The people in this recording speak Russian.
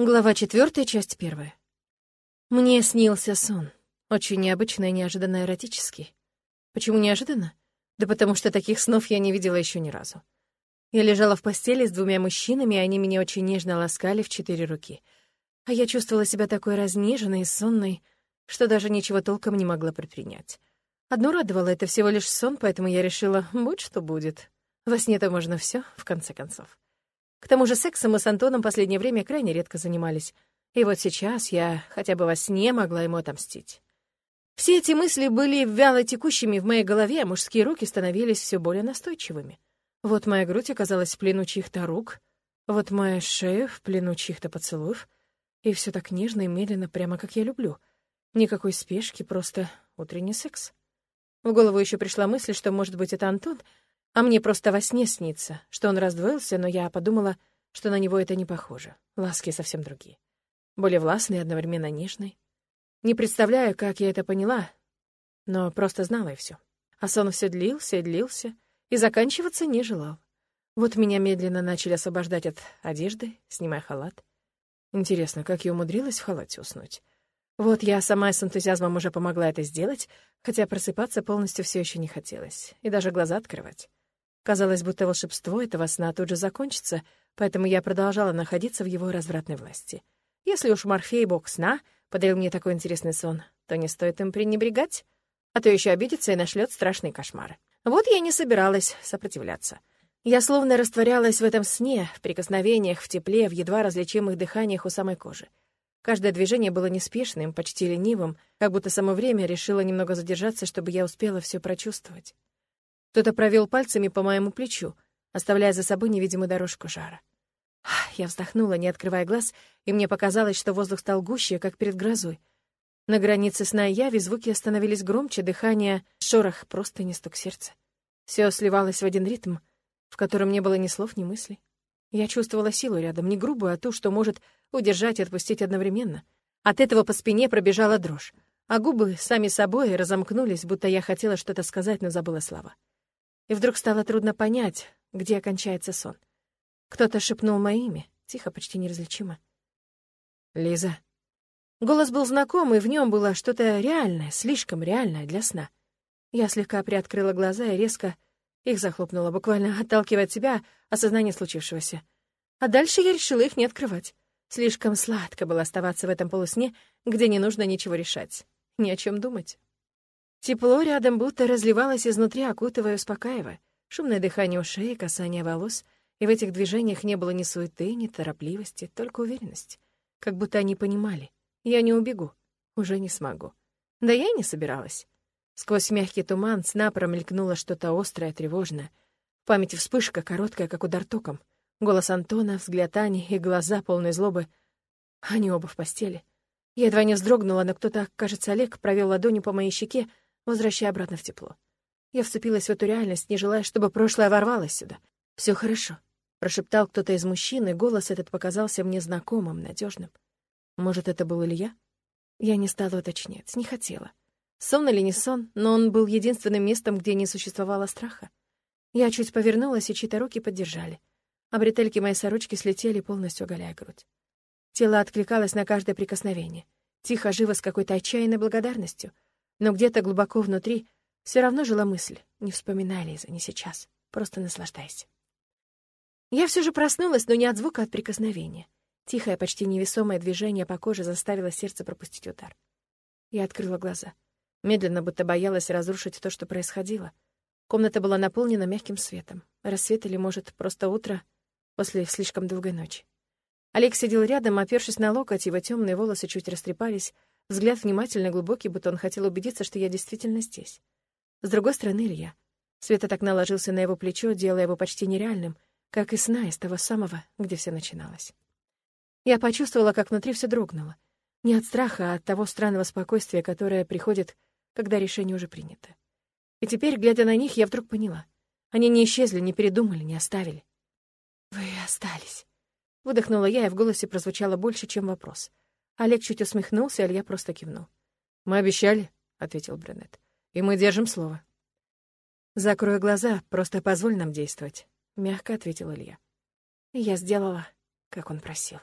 Глава четвертая, часть первая. Мне снился сон. Очень необычный и неожиданно эротический. Почему неожиданно? Да потому что таких снов я не видела еще ни разу. Я лежала в постели с двумя мужчинами, и они меня очень нежно ласкали в четыре руки. А я чувствовала себя такой разнеженной и сонной, что даже ничего толком не могла предпринять. Одно радовало — это всего лишь сон, поэтому я решила, будь что будет. Во сне-то можно все, в конце концов. К тому же сексом мы с Антоном последнее время крайне редко занимались. И вот сейчас я хотя бы во сне могла ему отомстить. Все эти мысли были вяло текущими в моей голове, а мужские руки становились все более настойчивыми. Вот моя грудь оказалась в плену чьих-то рук, вот моя шея в плену чьих-то поцелуев. И все так нежно и медленно, прямо как я люблю. Никакой спешки, просто утренний секс. В голову еще пришла мысль, что, может быть, это Антон — а мне просто во сне снится, что он раздвоился, но я подумала, что на него это не похоже. Ласки совсем другие. Более властные, одновременно нежные. Не представляю, как я это поняла, но просто знала и все. А сон все длился и длился, и заканчиваться не желал. Вот меня медленно начали освобождать от одежды, снимая халат. Интересно, как я умудрилась в халате уснуть? Вот я сама с энтузиазмом уже помогла это сделать, хотя просыпаться полностью все еще не хотелось, и даже глаза открывать. Казалось, будто волшебство этого сна тут же закончится, поэтому я продолжала находиться в его развратной власти. Если уж Морфей, бог сна, подарил мне такой интересный сон, то не стоит им пренебрегать, а то еще обидится и нашлет страшные кошмары. Вот я не собиралась сопротивляться. Я словно растворялась в этом сне, в прикосновениях, в тепле, в едва различимых дыханиях у самой кожи. Каждое движение было неспешным, почти ленивым, как будто само время решило немного задержаться, чтобы я успела все прочувствовать. Кто-то провел пальцами по моему плечу, оставляя за собой невидимую дорожку жара. Я вздохнула, не открывая глаз, и мне показалось, что воздух стал гуще, как перед грозой. На границе сна и яви звуки становились громче, дыхание, шорох, просто не стук сердца. Все сливалось в один ритм, в котором не было ни слов, ни мыслей. Я чувствовала силу рядом, не грубую, а ту, что может удержать и отпустить одновременно. От этого по спине пробежала дрожь, а губы сами собой разомкнулись, будто я хотела что-то сказать, но забыла слова. И вдруг стало трудно понять, где окончается сон. Кто-то шепнул мое имя, тихо, почти неразличимо. «Лиза». Голос был знакомый, в нем было что-то реальное, слишком реальное для сна. Я слегка приоткрыла глаза и резко их захлопнула, буквально отталкивая от себя осознание случившегося. А дальше я решила их не открывать. Слишком сладко было оставаться в этом полусне, где не нужно ничего решать, ни о чем думать. Тепло рядом будто разливалось изнутри, окутывая, успокаивая. Шумное дыхание у шеи, касание волос. И в этих движениях не было ни суеты, ни торопливости, только уверенность. Как будто они понимали. Я не убегу. Уже не смогу. Да я и не собиралась. Сквозь мягкий туман сна промелькнуло что-то острое, тревожное. В памяти вспышка, короткая, как удар током. Голос Антона, взгляд Ани и глаза, полные злобы. Они оба в постели. Я едва не вздрогнула, но кто-то, кажется, Олег, провел ладонью по моей щеке, возвращая обратно в тепло. Я вцепилась в эту реальность, не желая, чтобы прошлое ворвалось сюда. Все хорошо», — прошептал кто-то из мужчин, и голос этот показался мне знакомым, надежным. Может, это был Илья? Я не стала уточнять, не хотела. Сон или не сон, но он был единственным местом, где не существовало страха. Я чуть повернулась, и чьи-то руки поддержали. А бретельки моей сорочки слетели, полностью оголяя грудь. Тело откликалось на каждое прикосновение. Тихо, живо, с какой-то отчаянной благодарностью — но где-то глубоко внутри все равно жила мысль. Не вспоминай, Лиза, не сейчас. Просто наслаждайся. Я все же проснулась, но не от звука, а от прикосновения. Тихое, почти невесомое движение по коже заставило сердце пропустить удар. Я открыла глаза. Медленно, будто боялась разрушить то, что происходило. Комната была наполнена мягким светом. Рассвет или, может, просто утро после слишком долгой ночи. Олег сидел рядом, опершись на локоть, его темные волосы чуть растрепались, Взгляд внимательно глубокий, будто он хотел убедиться, что я действительно здесь. С другой стороны, Илья. Света так наложился на его плечо, делая его почти нереальным, как и сна из того самого, где все начиналось. Я почувствовала, как внутри все дрогнуло. Не от страха, а от того странного спокойствия, которое приходит, когда решение уже принято. И теперь, глядя на них, я вдруг поняла. Они не исчезли, не передумали, не оставили. «Вы остались», — выдохнула я, и в голосе прозвучало больше, чем вопрос — Олег чуть усмехнулся, Илья просто кивнул. «Мы обещали», — ответил Брюнет. «И мы держим слово». «Закрой глаза, просто позволь нам действовать», — мягко ответил Илья. Я сделала, как он просил.